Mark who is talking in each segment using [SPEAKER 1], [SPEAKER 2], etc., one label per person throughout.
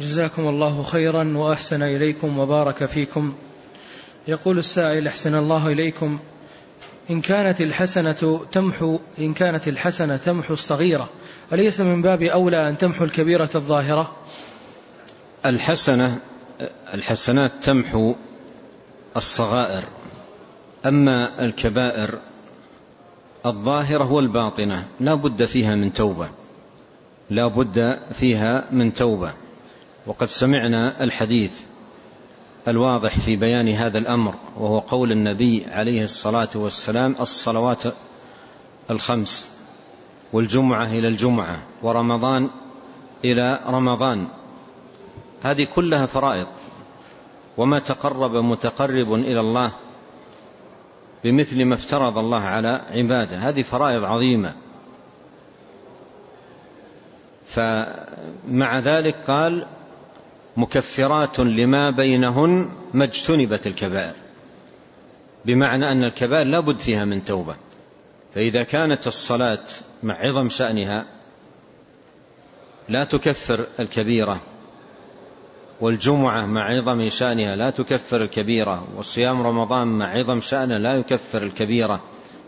[SPEAKER 1] جزاكم الله خيرا وأحسن إليكم وبارك فيكم. يقول السائل أحسن الله إليكم. إن كانت الحسنة تمحو إن كانت الحسنة تمحو الصغيرة أليس من باب أولى أن تمحو الكبيرة الظاهرة؟
[SPEAKER 2] الحسنة الحسنات تمحو الصغائر أما الكبائر الظاهرة والباطنة لا بد فيها من توبة لا بد فيها من توبة. وقد سمعنا الحديث الواضح في بيان هذا الأمر وهو قول النبي عليه الصلاة والسلام الصلوات الخمس والجمعة إلى الجمعة ورمضان إلى رمضان. هذه كلها فرائض. وما تقرب متقرب إلى الله بمثل ما افترض الله على عباده. هذه فرائض عظيمة. فمع ذلك قال مكفرات لما بينهن ما اجتنبت الكبائر. بمعنى أن الكبائر لا بد فيها من توبة. فإذا كانت الصلاة مع عظم شأنها لا تكفر الكبيرة والجمعة مع عظم شأنها لا تكفر الكبيرة وصيام رمضان مع عظم شأنه لا يكفر الكبيرة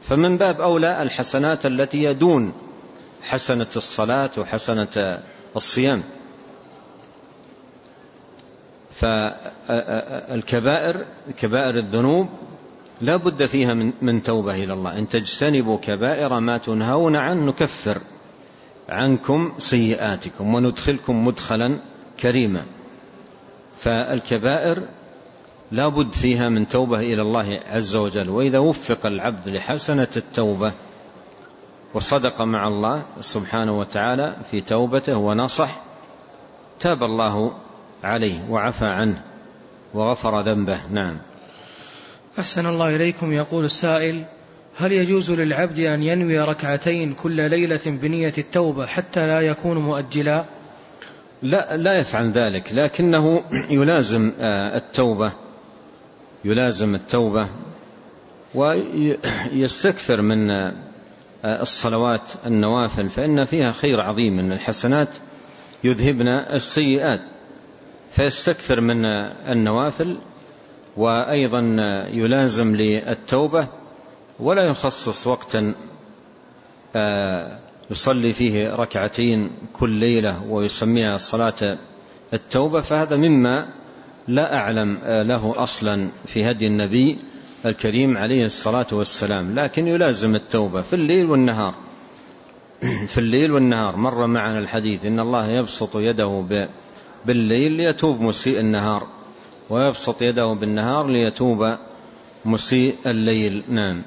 [SPEAKER 2] فمن باب أولى الحسنات التي يدون حسنة الصلاة وحسنة الصيام. فالكبائر كبائر الذنوب لا بد فيها من, من توبة إلى الله. إن تجتنبوا كبائر ما تنهون عنه نكفر عنكم سيئاتكم وندخلكم مدخلا كريما. فالكبائر لا بد فيها من توبة إلى الله عز وجل. وإذا وفق العبد لحسنة التوبة وصدق مع الله سبحانه وتعالى في توبته ونصح تاب الله عليه وعفى عنه وغفر ذنبه. نعم.
[SPEAKER 1] أحسن الله إليكم يقول السائل هل يجوز للعبد أن ينوي ركعتين كل ليلة بنية التوبة حتى لا يكون مؤجلا؟
[SPEAKER 2] لا, لا يفعل ذلك لكنه يلازم آه، التوبة يلازم التوبة ويستكثر من آه، الصلوات النوافل فإن فيها خير عظيم من الحسنات يذهبن السيئات. فيستكثر من النوافل وأيضا يلازم للتوبة ولا يخصص وقتا آه، يصلي فيه ركعتين كل ليلة ويسميها صلاة التوبة. فهذا مما لا أعلم له أصلا في هدي النبي الكريم عليه الصلاة والسلام. لكن يلازم التوبة في الليل والنهار. في الليل والنهار. مر معنا الحديث إن الله يبسط يده بالليل ليتوب مسيء النهار ويبسط يده بالنهار ليتوب مسيء الليل. نعم.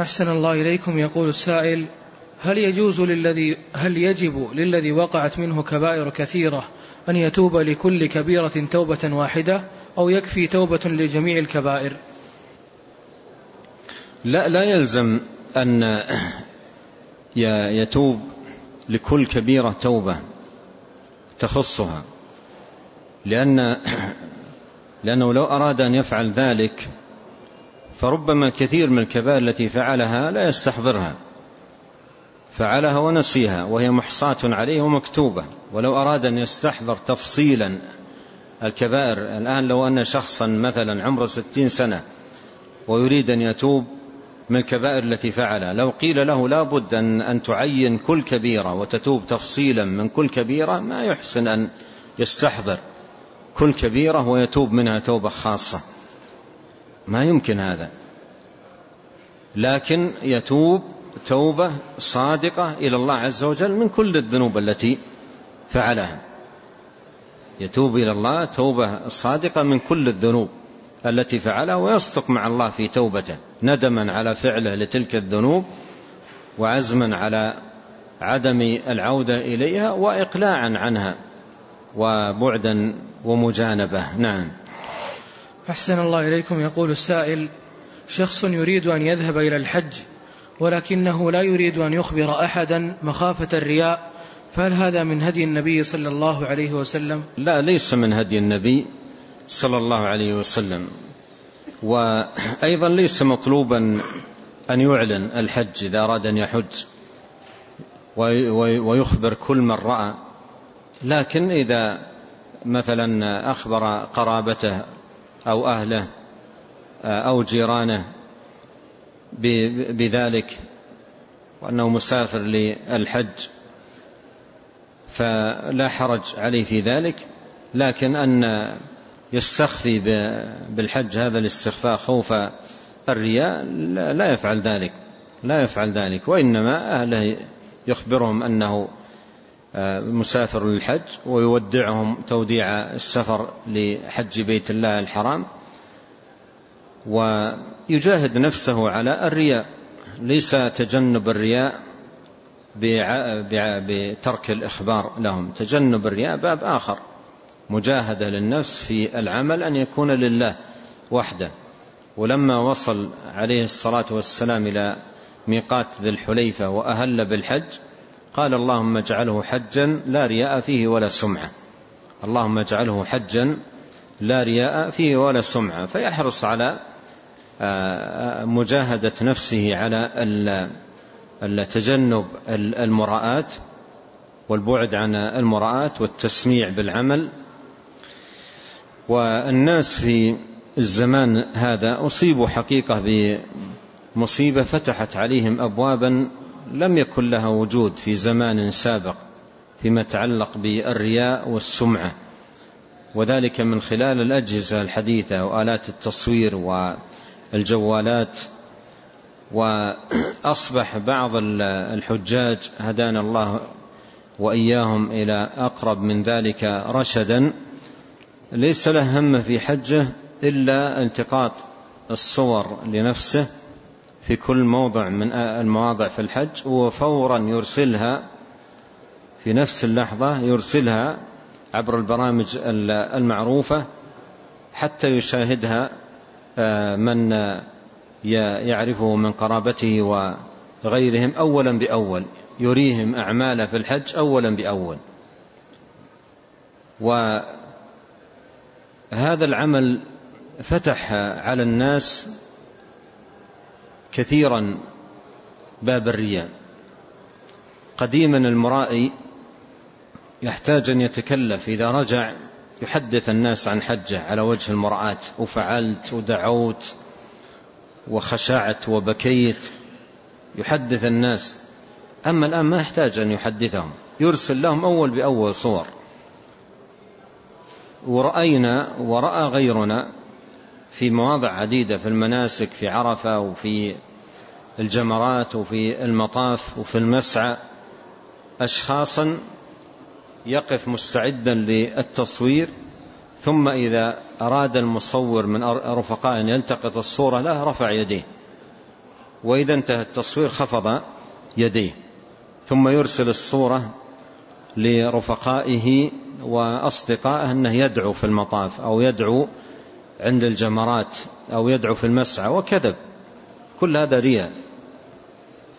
[SPEAKER 1] أحسن الله إليكم يقول السائل هل يجوز للذي هل يجب للذي وقعت منه كبائر كثيرة أن يتوب لكل كبيرة توبة واحدة أو يكفي توبة لجميع الكبائر؟
[SPEAKER 2] لا لا يلزم أن يتوب لكل كبيرة توبة. تخصها. لأن لأنه لو أراد أن يفعل ذلك فربما كثير من الكبائر التي فعلها لا يستحضرها. فعلها ونسيها وهي محصاة عليه ومكتوبة. ولو أراد أن يستحضر تفصيلا الكبائر الآن لو أن شخصا مثلا عمره ستين سنة ويريد أن يتوب من الكبائر التي فعلها لو قيل له لا بد أن, أن تعين كل كبيرة وتتوب تفصيلا من كل كبيرة ما يحسن أن يستحضر كل كبيرة ويتوب منها توبة خاصة. ما يمكن هذا. لكن يتوب توبة صادقة إلى الله عز وجل من كل الذنوب التي فعلها. يتوب إلى الله توبة صادقة من كل الذنوب. التي فعلها ويصدق مع الله في توبته ندما على فعله لتلك الذنوب وعزما على عدم العودة إليها وإقلاعا عنها وبعدا ومجانبة. نعم.
[SPEAKER 1] أحسن الله إليكم يقول السائل شخص يريد أن يذهب إلى الحج ولكنه لا يريد أن يخبر أحدا مخافة الرياء فهل هذا من هدي النبي صلى الله عليه وسلم؟
[SPEAKER 2] لا ليس من هدي النبي. صلى الله عليه وسلم. وأيضا ليس مطلوبا أن يعلن الحج إذا أراد أن يحج ويخبر كل من رأى. لكن إذا مثلا أخبر قرابته أو أهله أو جيرانه بذلك وأنه مسافر للحج فلا حرج عليه في ذلك. لكن أن يستخفي بالحج هذا الاستخفاء خوف الرياء لا يفعل ذلك لا يفعل ذلك. وإنما أهله يخبرهم أنه آه، مسافر للحج ويودعهم توديع السفر لحج بيت الله الحرام ويجاهد نفسه على الرياء. ليس تجنب الرياء بترك الإخبار لهم تجنب الرياء باب آخر. مجاهدة للنفس في العمل أن يكون لله وحده. ولما وصل عليه الصلاة والسلام إلى ميقات ذي الحليفة وأهل بالحج قال اللهم اجعله حجا لا رياء فيه ولا سمعة. اللهم اجعله حجا لا رياء فيه ولا سمعة. فيحرص على آه، مجاهدة نفسه على تجنب المراءات والبعد عن المراءات والتسميع بالعمل. والناس في الزمان هذا أصيبوا حقيقة بمصيبة فتحت عليهم أبوابا لم يكن لها وجود في زمان سابق فيما يتعلق بالرياء والسمعة. وذلك من خلال الأجهزة الحديثة وآلات التصوير والجوالات. وأصبح بعض الحجاج هدانا الله وإياهم إلى أقرب من ذلك رشدا. ليس له هم في حجه إلا التقاط الصور لنفسه في كل موضع من المواضع في الحج وفورا يرسلها في نفس اللحظة يرسلها عبر البرامج المعروفة حتى يشاهدها آه، من يعرفه من قرابته وغيرهم أولا بأول يريهم أعماله في الحج أولا بأول. وهذا العمل فتح على الناس كثيرا باب الرياء. قديما المرائي يحتاج أن يتكلف إذا رجع يحدث الناس عن حجة على وجه المرآة وفعلت ودعوت وخشعت وبكيت يحدث الناس. أما الآن ما يحتاج أن يحدثهم يرسل لهم أول بأول صور. ورأينا ورأى غيرنا في مواضع عديدة في المناسك في عرفة وفي الجمرات وفي المطاف وفي المسعى أشخاصا يقف مستعدا للتصوير ثم إذا أراد المصور من رفقاء أن يلتقط الصورة له رفع يديه. وإذا انتهى التصوير خفض يديه ثم يرسل الصورة لرفقائه وأصدقائه أنه يدعو في المطاف أو يدعو عند الجمرات أو يدعو في المسعى وكذب. كل هذا رياء.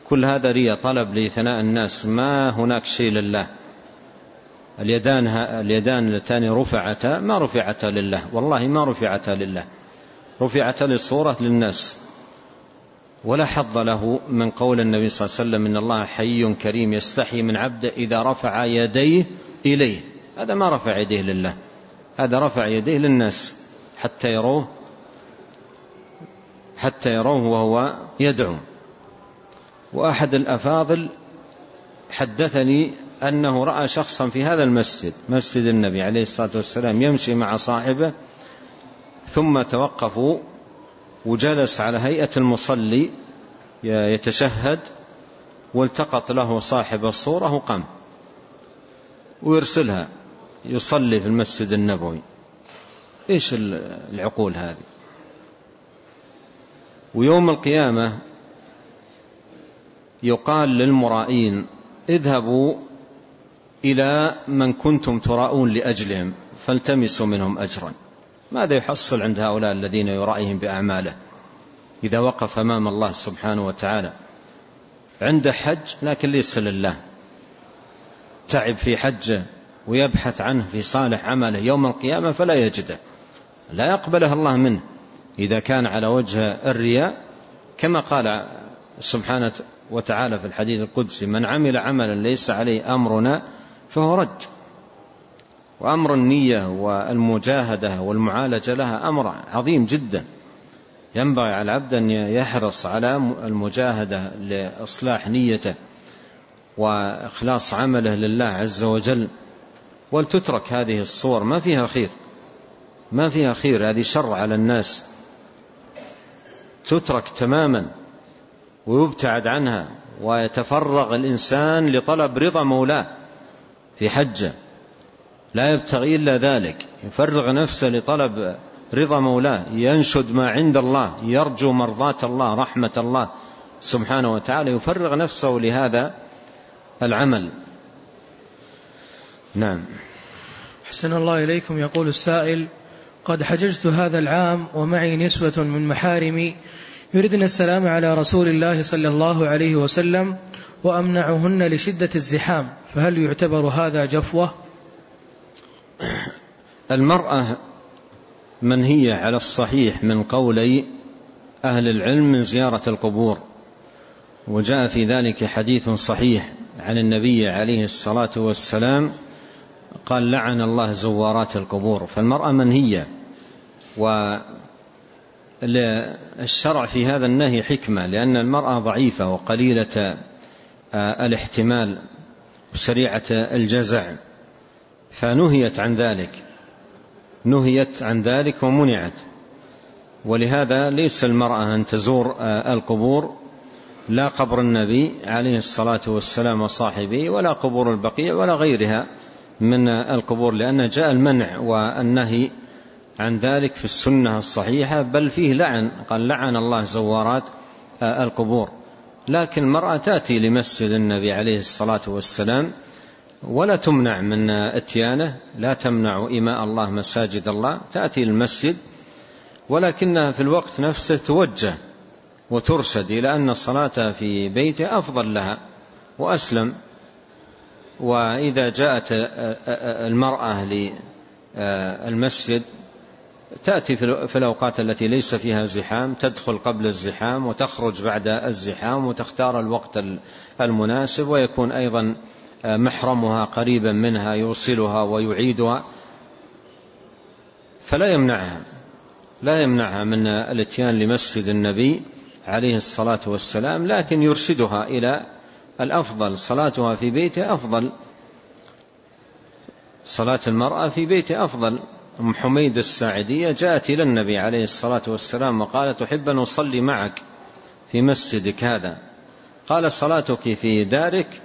[SPEAKER 2] كل هذا رياء طلب لثناء الناس. ما هناك شيء لله. اليدان اليدان اللتان رفعتا ما رفعتا لله. والله ما رفعتا لله. رفعتا للصورة للناس. ولا حظ له من قول النبي صلى الله عليه وسلم إن الله حي كريم يستحي من عبده إذا رفع يديه إليه. هذا ما رفع يديه لله. هذا رفع يديه للناس حتى يروه حتى يروه وهو يدعو. وأحد الأفاضل حدثني أنه رأى شخصا في هذا المسجد مسجد النبي عليه الصلاة والسلام يمشي مع صاحبه ثم توقفوا وجلس على هيئة المصلي يتشهد والتقط له صاحب الصورة وقام ويرسلها يصلي في المسجد النبوي. إيش العقول هذه؟ ويوم القيامة يقال للمرائين اذهبوا إلى من كنتم تراؤون لأجلهم فالتمسوا منهم أجرا. ماذا يحصل عند هؤلاء الذين يرائهم بأعماله إذا وقف أمام الله سبحانه وتعالى عند حج لكن ليس لله؟ تعب في حجه ويبحث عنه في صالح عمله يوم القيامة فلا يجده. لا يقبلها الله منه. إذا كان على وجه الرياء كما قال سبحانه وتعالى في الحديث القدسي من عمل عملا ليس عليه أمرنا فهو رد. وأمر النية والمجاهدة والمعالجة لها أمر عظيم جدا. ينبغي على العبد أن يحرص على المجاهدة لإصلاح نيته وإخلاص عمله لله عز وجل. ولتترك هذه الصور ما فيها خير. ما فيها خير هذه شر على الناس. تترك تماما ويبتعد عنها ويتفرغ الإنسان لطلب رضا مولاه في حجه. لا يبتغي إلا ذلك. يفرغ نفسه لطلب رضا مولاه ينشد ما عند الله يرجو مرضاة الله رحمة الله سبحانه وتعالى. يفرغ نفسه لهذا العمل. نعم.
[SPEAKER 1] حسن الله إليكم. يقول السائل قد حججت هذا العام ومعي نسوة من محارمي يردن السلام على رسول الله صلى الله عليه وسلم وأمنعهن لشدة الزحام فهل يعتبر هذا جفوة؟
[SPEAKER 2] المرأة منهية على الصحيح من قولي أهل العلم من زيارة القبور وجاء في ذلك حديث صحيح عن النبي عليه الصلاة والسلام قال لعن الله زوارات القبور. فالمرأة منهية والشرع في هذا النهي حكمة لأن المرأة ضعيفة وقليلة الاحتمال وسريعة الجزع. فنهيت عن ذلك. نهيت عن ذلك ومنعت. ولهذا ليس المرأة أن تزور القبور لا قبر النبي عليه الصلاة والسلام وصاحبه ولا قبور البقيع ولا غيرها من القبور لأن جاء المنع والنهي عن ذلك في السنة الصحيحة بل فيه لعن. قال لعن الله زوارات القبور. لكن المرأة تأتي لمسجد النبي عليه الصلاة والسلام ولا تمنع من اتيانه لا تمنع إماء الله مساجد الله. تأتي المسجد ولكنها في الوقت نفسه توجه وترشد إلى أن الصلاة في بيته أفضل لها وأسلم. وإذا جاءت المرأة للمسجد تأتي في الأوقات التي ليس فيها زحام تدخل قبل الزحام وتخرج بعد الزحام وتختار الوقت المناسب ويكون أيضا محرمها قريبا منها يوصلها ويعيدها فلا يمنعها. لا يمنعها من الاتيان لمسجد النبي عليه الصلاة والسلام لكن يرشدها إلى الأفضل. صلاتها في بيته أفضل. صلاة المرأة في بيته أفضل. أم حميد الساعدية جاءت إلى النبي عليه الصلاة والسلام وقالت أحب أن أصلي معك في مسجدك هذا. قال صلاتك في دارك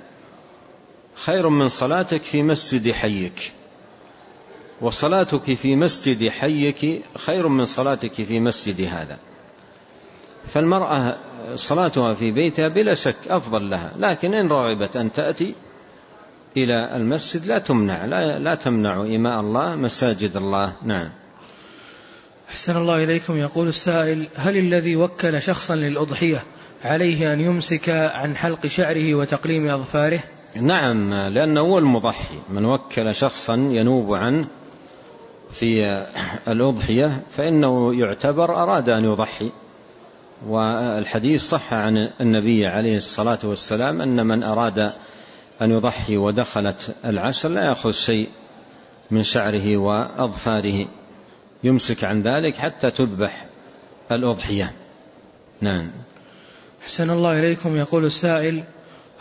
[SPEAKER 2] خير من صلاتك في مسجد حيك. وصلاتك في مسجد حيك خير من صلاتك في مسجد هذا. فالمرأة صلاتها في بيتها بلا شك أفضل لها لكن إن رغبت أن تأتي إلى المسجد لا تمنع لا, لا تمنع إماء الله مساجد الله. نعم.
[SPEAKER 1] أحسن الله إليكم. يقول السائل هل الذي وكل شخصا للأضحية عليه أن يمسك عن حلق شعره وتقليم أظفاره؟
[SPEAKER 2] نعم لأنه هو المضحي. من وكل شخصا ينوب عنه في الأضحية فإنه يعتبر أراد أن يضحي. والحديث صح عن النبي عليه الصلاة والسلام أن من أراد أن يضحي ودخلت العشر لا يأخذ شيء من شعره وأظفاره. يمسك عن ذلك حتى تذبح الأضحية. نعم.
[SPEAKER 1] حسن الله إليكم. يقول السائل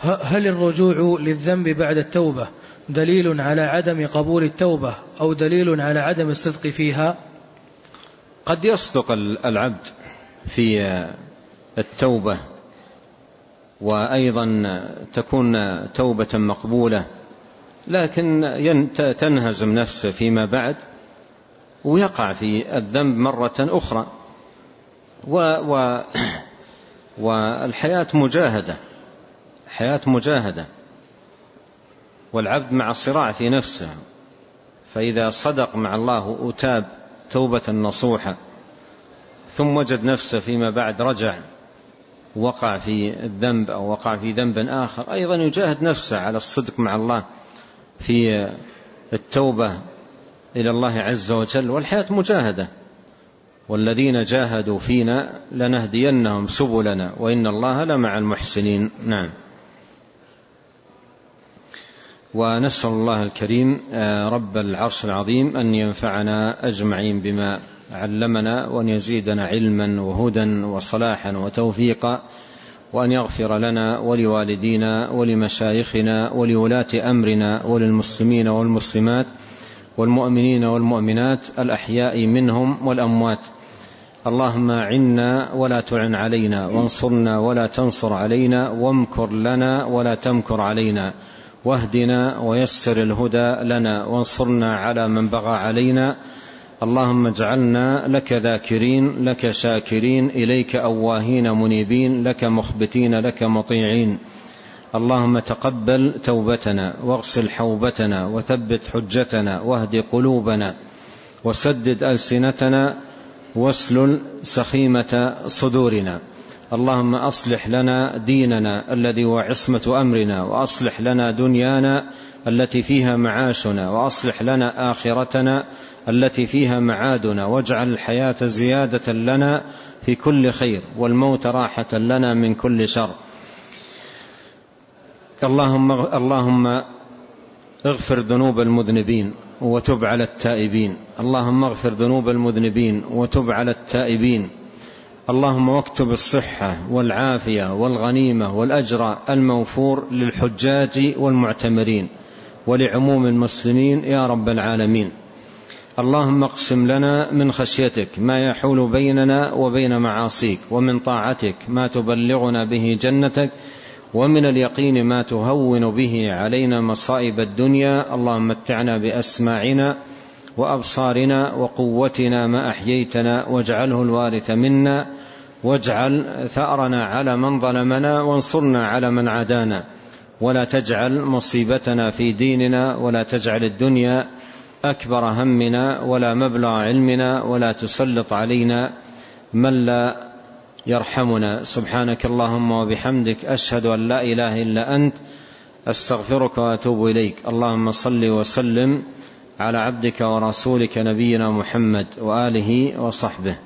[SPEAKER 1] هل الرجوع للذنب بعد التوبة دليل على عدم قبول التوبة أو دليل على عدم الصدق فيها؟
[SPEAKER 2] قد يصدق العبد في التوبة وأيضا تكون توبة مقبولة لكن تنهزم نفسه فيما بعد ويقع في الذنب مرة أخرى. و و والحياة مجاهدة. حياة مجاهدة والعبد مع صراع في نفسه فإذا صدق مع الله وتاب توبة نصوحة ثم وجد نفسه فيما بعد رجع وقع في الذنب أو وقع في ذنب آخر أيضا يجاهد نفسه على الصدق مع الله في التوبة إلى الله عز وجل والحياة مجاهدة. والذين جاهدوا فينا لنهدينهم سبلنا وإن الله لمع المحسنين. نعم. ونسأل الله الكريم آه، رب العرش العظيم أن ينفعنا أجمعين بما علمنا وأن يزيدنا علما وهدى وصلاحا وتوفيقا وأن يغفر لنا ولوالدينا ولمشايخنا ولولاة أمرنا وللمسلمين والمسلمات والمؤمنين والمؤمنات الأحياء منهم والأموات. اللهم عنا ولا تعن علينا وانصرنا ولا تنصر علينا وامكر لنا ولا تمكر علينا. واهدنا ويسر الهدى لنا وانصرنا على من بغى علينا. اللهم اجعلنا لك ذاكرين لك شاكرين إليك أواهين منيبين لك مخبتين لك مطيعين. اللهم تقبل توبتنا واغسل حوبتنا وثبت حجتنا واهد قلوبنا وسدد ألسنتنا واسلل سخيمة صدورنا. اللهم أصلح لنا ديننا الذي هو عصمة أمرنا وأصلح لنا دنيانا التي فيها معاشنا وأصلح لنا آخرتنا التي فيها معادنا واجعل الحياة زيادة لنا في كل خير والموت راحة لنا من كل شر. اللهم اللهم اغفر ذنوب المذنبين وتب على التائبين. اللهم اغفر ذنوب المذنبين وتب على التائبين. اللهم واكتب الصحة والعافية والغنيمة والأجر الموفور للحجاج والمعتمرين ولعموم المسلمين يا رب العالمين. اللهم اقسم لنا من خشيتك ما يحول بيننا وبين معاصيك ومن طاعتك ما تبلغنا به جنتك ومن اليقين ما تهون به علينا مصائب الدنيا. اللهم متعنا بأسماعنا وأبصارنا وقوتنا ما أحييتنا واجعله الوارث منا واجعل ثأرنا على من ظلمنا وانصرنا على من عادانا ولا تجعل مصيبتنا في ديننا ولا تجعل الدنيا أكبر همنا ولا مبلغ علمنا ولا تسلط علينا من لا يرحمنا. سبحانك اللهم وبحمدك أشهد أن لا إله إلا أنت أستغفرك وأتوب إليك. اللهم صل وسلم على عبدك ورسولك نبينا محمد وآله وصحبه.